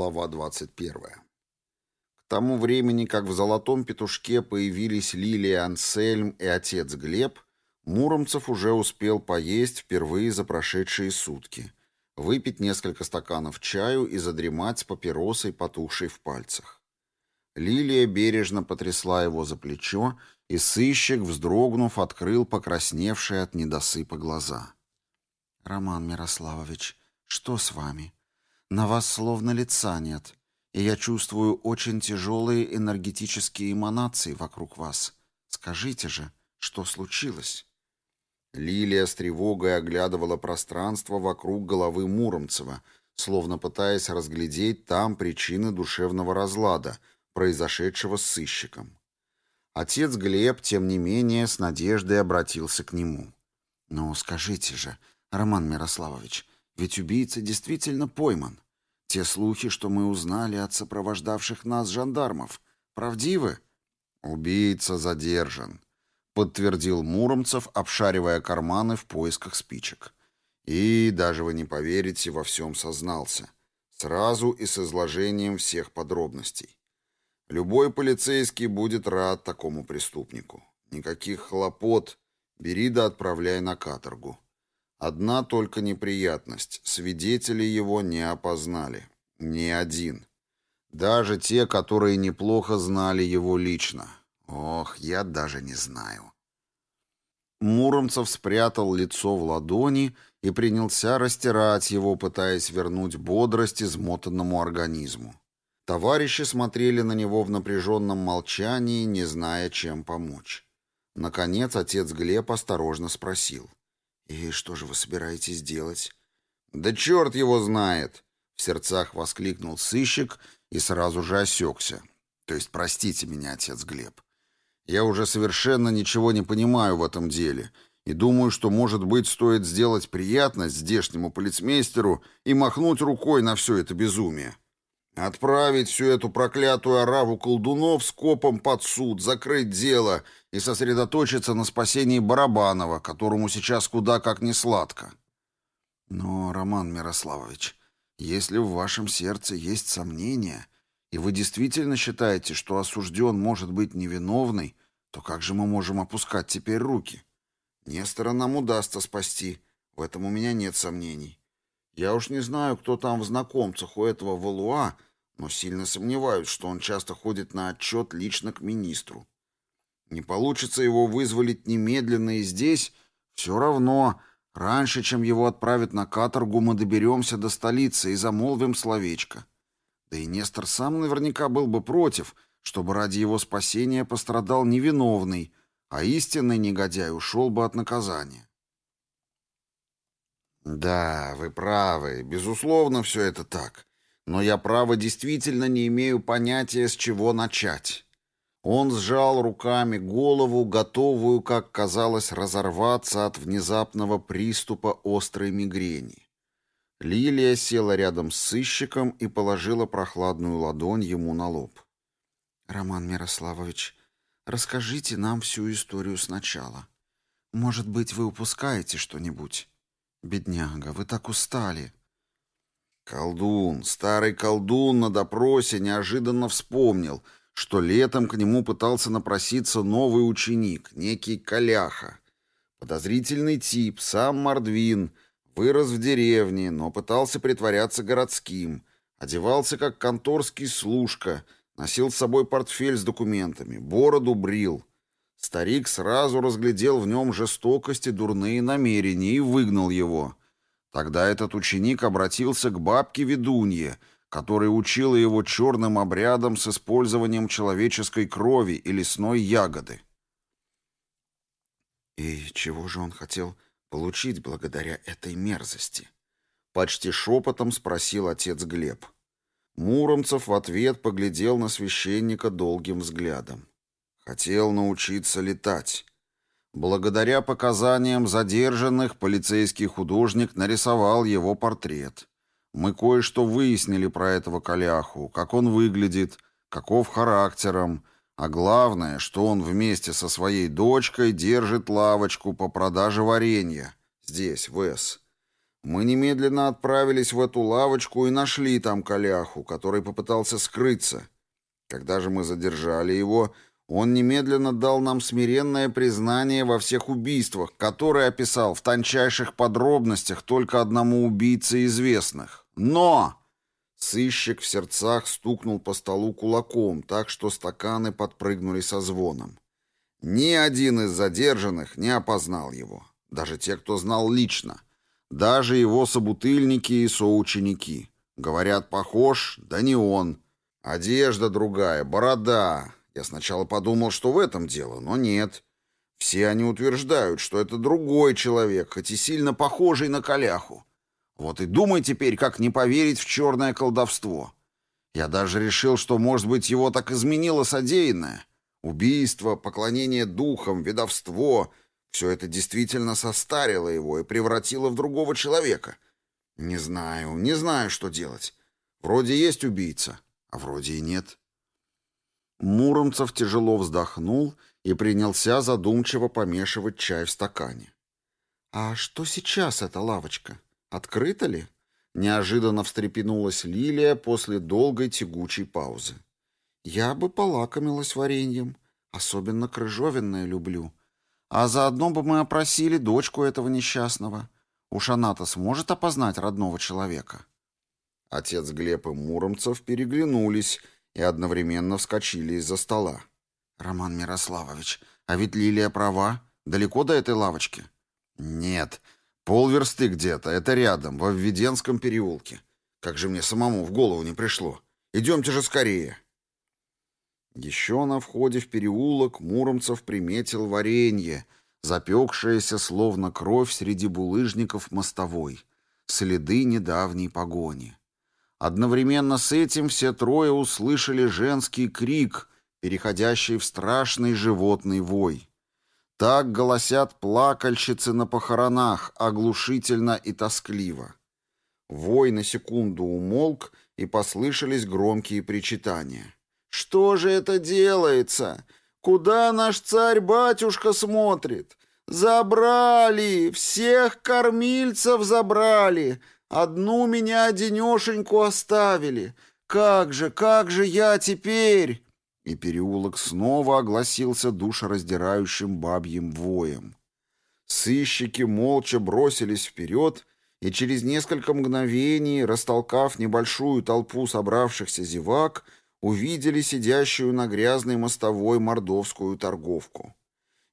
глава 21. К тому времени, как в Золотом Петушке появились Лилия Ансельм и отец Глеб, Муромцев уже успел поесть впервые за прошедшие сутки, выпить несколько стаканов чаю и задремать с папиросой, потухшей в пальцах. Лилия бережно потрясла его за плечо, и сыщик, вздрогнув, открыл покрасневшие от недосыпа глаза. «Роман Мирославович, что с вами?» На вас словно лица нет, и я чувствую очень тяжелые энергетические эманации вокруг вас. Скажите же, что случилось?» Лилия с тревогой оглядывала пространство вокруг головы Муромцева, словно пытаясь разглядеть там причины душевного разлада, произошедшего с сыщиком. Отец Глеб, тем не менее, с надеждой обратился к нему. «Ну, скажите же, Роман Мирославович, ведь убийца действительно пойман. Те слухи, что мы узнали от сопровождавших нас жандармов, правдивы? Убийца задержан, подтвердил Муромцев, обшаривая карманы в поисках спичек. И, даже вы не поверите, во всем сознался. Сразу и с изложением всех подробностей. Любой полицейский будет рад такому преступнику. Никаких хлопот, бери да отправляй на каторгу. Одна только неприятность. Свидетели его не опознали. Ни один. Даже те, которые неплохо знали его лично. Ох, я даже не знаю. Муромцев спрятал лицо в ладони и принялся растирать его, пытаясь вернуть бодрость измотанному организму. Товарищи смотрели на него в напряженном молчании, не зная, чем помочь. Наконец отец Глеб осторожно спросил. «И что же вы собираетесь делать?» «Да черт его знает!» — в сердцах воскликнул сыщик и сразу же осекся. «То есть простите меня, отец Глеб. Я уже совершенно ничего не понимаю в этом деле и думаю, что, может быть, стоит сделать приятность здешнему полицмейстеру и махнуть рукой на все это безумие. Отправить всю эту проклятую ораву колдунов с копом под суд, закрыть дело и сосредоточиться на спасении Барабанова, которому сейчас куда как не сладко. Но, Роман Мирославович, если в вашем сердце есть сомнения, и вы действительно считаете, что осужден может быть невиновный, то Я уж не знаю, кто там в знакомцах у этого Валуа, но сильно сомневаюсь, что он часто ходит на отчет лично к министру. Не получится его вызволить немедленно и здесь, все равно, раньше, чем его отправят на каторгу, мы доберемся до столицы и замолвим словечко. Да и Нестор сам наверняка был бы против, чтобы ради его спасения пострадал невиновный, а истинный негодяй ушел бы от наказания. Да, вы правы, безусловно, все это так. Но я, право, действительно не имею понятия, с чего начать. Он сжал руками голову, готовую, как казалось, разорваться от внезапного приступа острой мигрени. Лилия села рядом с сыщиком и положила прохладную ладонь ему на лоб. «Роман Мирославович, расскажите нам всю историю сначала. Может быть, вы упускаете что-нибудь. «Бедняга, вы так устали». Колдун, старый колдун на допросе неожиданно вспомнил, что летом к нему пытался напроситься новый ученик, некий Каляха. Подозрительный тип, сам Мордвин, вырос в деревне, но пытался притворяться городским, одевался как конторский служка, носил с собой портфель с документами, бороду брил — Старик сразу разглядел в нем жестокость и дурные намерения и выгнал его. Тогда этот ученик обратился к бабке-ведунье, которая учила его черным обрядам с использованием человеческой крови и лесной ягоды. И чего же он хотел получить благодаря этой мерзости? Почти шепотом спросил отец Глеб. Муромцев в ответ поглядел на священника долгим взглядом. Хотел научиться летать. Благодаря показаниям задержанных полицейский художник нарисовал его портрет. Мы кое-что выяснили про этого Коляху, как он выглядит, каков характером, а главное, что он вместе со своей дочкой держит лавочку по продаже варенья. Здесь, в С. Мы немедленно отправились в эту лавочку и нашли там Коляху, который попытался скрыться. Когда же мы задержали его, он немедленно дал нам смиренное признание во всех убийствах, которые описал в тончайших подробностях только одному убийце известных. Но... Сыщик в сердцах стукнул по столу кулаком, так что стаканы подпрыгнули со звоном. Ни один из задержанных не опознал его, даже те, кто знал лично, даже его собутыльники и соученики. Говорят, похож, да не он. Одежда другая, борода, я сначала подумал, что в этом дело, но нет. Все они утверждают, что это другой человек, хоть и сильно похожий на Коляху. Вот и думай теперь, как не поверить в черное колдовство. Я даже решил, что, может быть, его так изменило содеянное. Убийство, поклонение духам, ведовство — все это действительно состарило его и превратило в другого человека. Не знаю, не знаю, что делать. Вроде есть убийца, а вроде и нет. Муромцев тяжело вздохнул и принялся задумчиво помешивать чай в стакане. «А что сейчас эта лавочка? Открыта ли?» Неожиданно встрепенулась Лилия после долгой тягучей паузы. «Я бы полакомилась вареньем, особенно крыжовенное люблю. А заодно бы мы опросили дочку этого несчастного. Уж она-то сможет опознать родного человека». Отец Глеб и Муромцев переглянулись и одновременно вскочили из-за стола. «Роман Мирославович, а ведь Лилия права. Далеко до этой лавочки?» «Нет. Полверсты где-то. Это рядом, во Введенском переулке. Как же мне самому в голову не пришло. Идемте же скорее!» Еще на входе в переулок Муромцев приметил варенье, запекшееся словно кровь среди булыжников мостовой, следы недавней погони. Одновременно с этим все трое услышали женский крик, переходящий в страшный животный вой. Так голосят плакальщицы на похоронах, оглушительно и тоскливо. Вой на секунду умолк, и послышались громкие причитания. «Что же это делается? Куда наш царь-батюшка смотрит? Забрали! Всех кормильцев забрали! Одну меня одинешеньку оставили. Как же, как же я теперь?» И переулок снова огласился душераздирающим бабьим воем. Сыщики молча бросились вперед, и через несколько мгновений, растолкав небольшую толпу собравшихся зевак, увидели сидящую на грязной мостовой мордовскую торговку.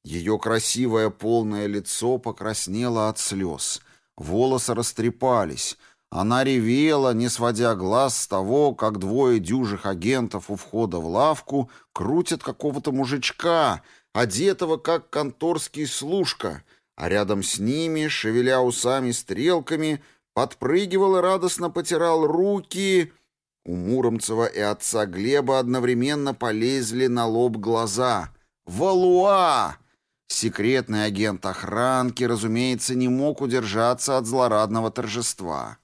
Ее красивое полное лицо покраснело от слез — Волосы растрепались. Она ревела, не сводя глаз с того, как двое дюжих агентов у входа в лавку крутят какого-то мужичка, одетого как конторский служка, а рядом с ними, шевеля усами стрелками, подпрыгивал и радостно потирал руки. У Муромцева и отца Глеба одновременно полезли на лоб глаза. «Валуа!» Секретный агент охранки, разумеется, не мог удержаться от злорадного торжества.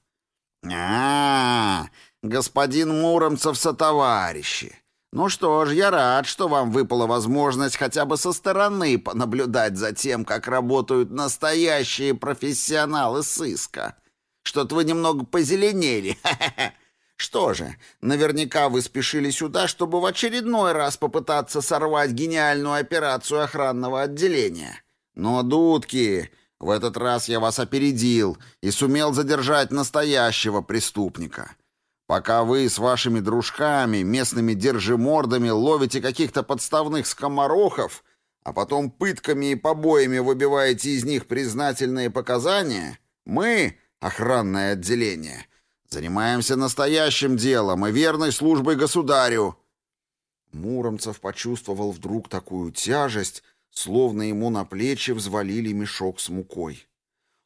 а, -а, -а господин Муромцев сотоварищи! Ну что ж, я рад, что вам выпала возможность хотя бы со стороны понаблюдать за тем, как работают настоящие профессионалы сыска. Что-то вы немного позеленели. Что же, наверняка вы спешили сюда, чтобы в очередной раз попытаться сорвать гениальную операцию охранного отделения. Но, дудки, в этот раз я вас опередил и сумел задержать настоящего преступника. Пока вы с вашими дружками, местными держимордами, ловите каких-то подставных скоморохов, а потом пытками и побоями выбиваете из них признательные показания, мы, охранное отделение — Занимаемся настоящим делом и верной службой государю». Муромцев почувствовал вдруг такую тяжесть, словно ему на плечи взвалили мешок с мукой.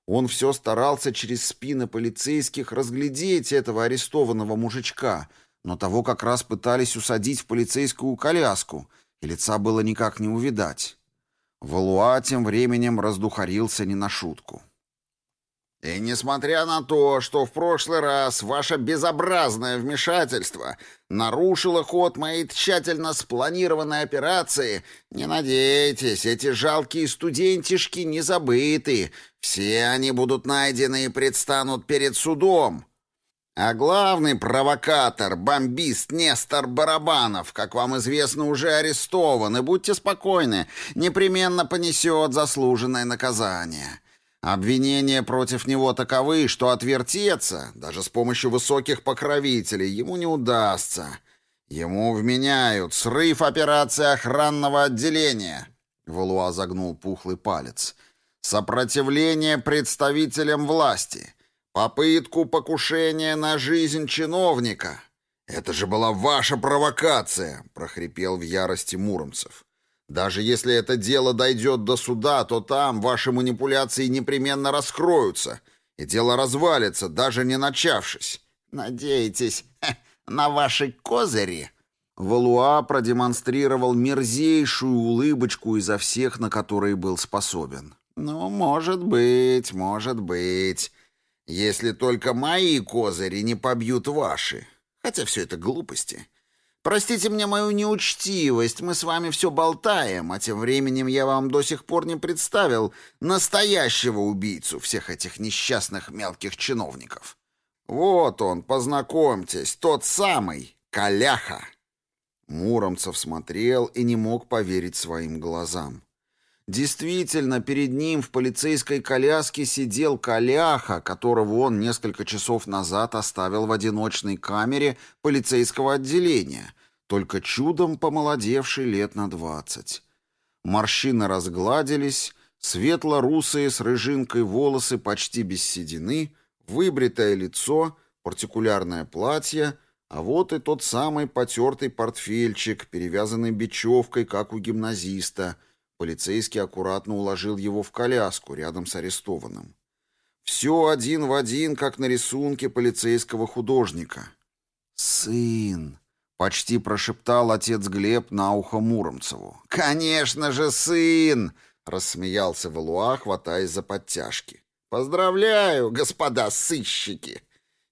Он все старался через спины полицейских разглядеть этого арестованного мужичка, но того как раз пытались усадить в полицейскую коляску, и лица было никак не увидать. Валуа тем временем раздухарился не на шутку. И несмотря на то, что в прошлый раз ваше безобразное вмешательство нарушило ход моей тщательно спланированной операции, не надейтесь, эти жалкие студентишки не забыты. Все они будут найдены и предстанут перед судом». А главный провокатор, бомбист Нестор Барабанов, как вам известно, уже арестован, и будьте спокойны, непременно понесет заслуженное наказание. Обвинения против него таковы, что отвертеться, даже с помощью высоких покровителей, ему не удастся. Ему вменяют срыв операции охранного отделения. Валуа загнул пухлый палец. Сопротивление представителям власти. Попытку покушения на жизнь чиновника. «Это же была ваша провокация!» — прохрипел в ярости Муромцев. Даже если это дело дойдет до суда, то там ваши манипуляции непременно раскроются, и дело развалится, даже не начавшись. Надеетесь ха, на ваши козыри? Валуа продемонстрировал мерзейшую улыбочку изо всех, на которые был способен. «Ну, может быть, может быть. Если только мои козыри не побьют ваши. Хотя все это глупости. Простите мне мою неучтивость, мы с вами все болтаем, а тем временем я вам до сих пор не представил настоящего убийцу всех этих несчастных мелких чиновников. Вот он, познакомьтесь, тот самый Коляха. Муромцев смотрел и не мог поверить своим глазам. Действительно, перед ним в полицейской коляске сидел коляха, которого он несколько часов назад оставил в одиночной камере полицейского отделения, только чудом помолодевший лет на двадцать. Морщины разгладились, светло-русые с рыжинкой волосы почти без седины, выбритое лицо, партикулярное платье, а вот и тот самый потертый портфельчик, перевязанный бечевкой, как у гимназиста — Полицейский аккуратно уложил его в коляску рядом с арестованным. Все один в один, как на рисунке полицейского художника. «Сын!» — почти прошептал отец Глеб на ухо Муромцеву. «Конечно же, сын!» — рассмеялся Валуа, хватаясь за подтяжки. «Поздравляю, господа сыщики!»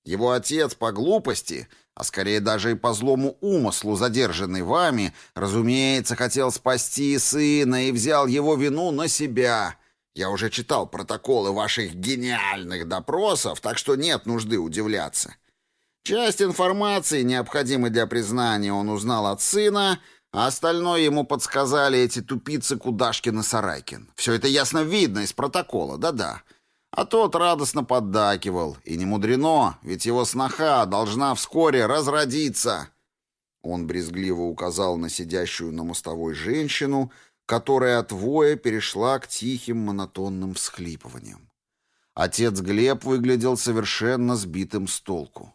Его отец по глупости а скорее даже и по злому умыслу, задержанный вами, разумеется, хотел спасти сына и взял его вину на себя. Я уже читал протоколы ваших гениальных допросов, так что нет нужды удивляться. Часть информации, необходимой для признания, он узнал от сына, а остальное ему подсказали эти тупицы Кудашкин и Сарайкин. Все это ясно видно из протокола, да-да. А тот радостно поддакивал. И не мудрено, ведь его сноха должна вскоре разродиться. Он брезгливо указал на сидящую на мостовой женщину, которая от воя перешла к тихим монотонным всхлипываниям. Отец Глеб выглядел совершенно сбитым с толку.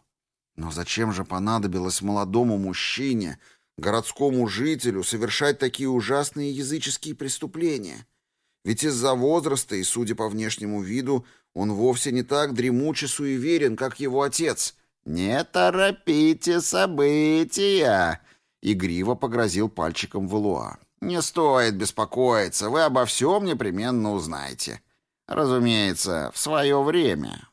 Но зачем же понадобилось молодому мужчине, городскому жителю, совершать такие ужасные языческие преступления? Ведь из-за возраста и, судя по внешнему виду, он вовсе не так дремуч и суеверен, как его отец. «Не торопите события!» Игриво погрозил пальчиком Валуа. «Не стоит беспокоиться, вы обо всем непременно узнаете. Разумеется, в свое время,